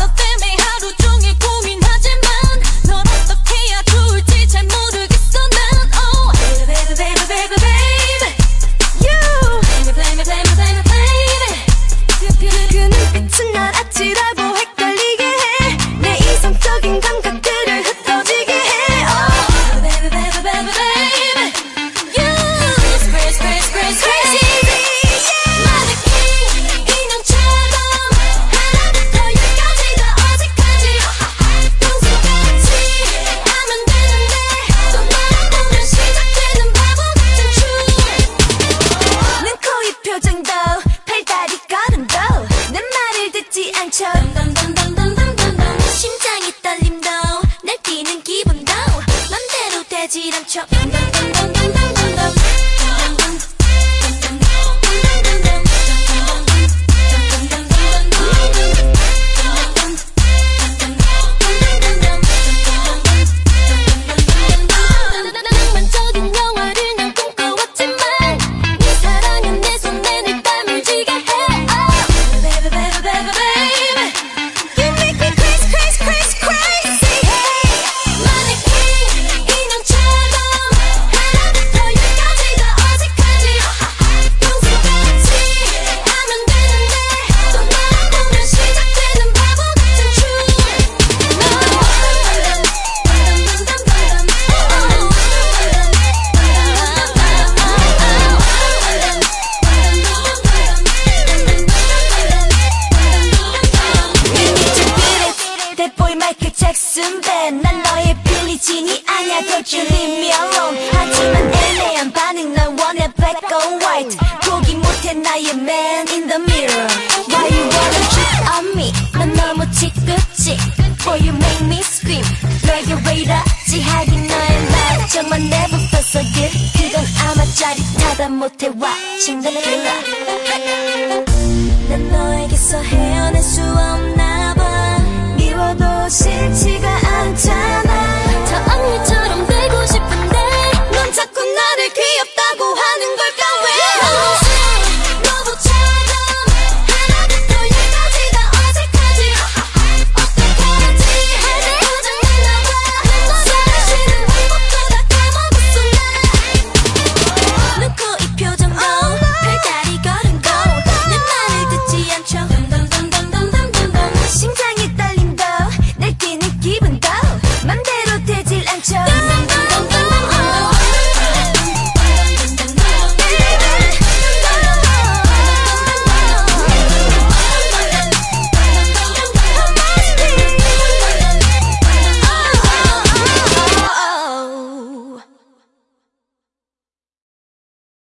Look 지람쳐 잭슨 밴난 너의 빌리진이 아냐 Don't you leave me alone 하지만 애매한 반응 난 원해 black or white 포기 못해 나의 man in the mirror Why you wanna cheat on me 난 너무 지긋지 Boy you make me scream 너에게 왜 이러지 하긴 너의 말정말 never felt so good 그건 아마 짜릿하다 못해 watching the killer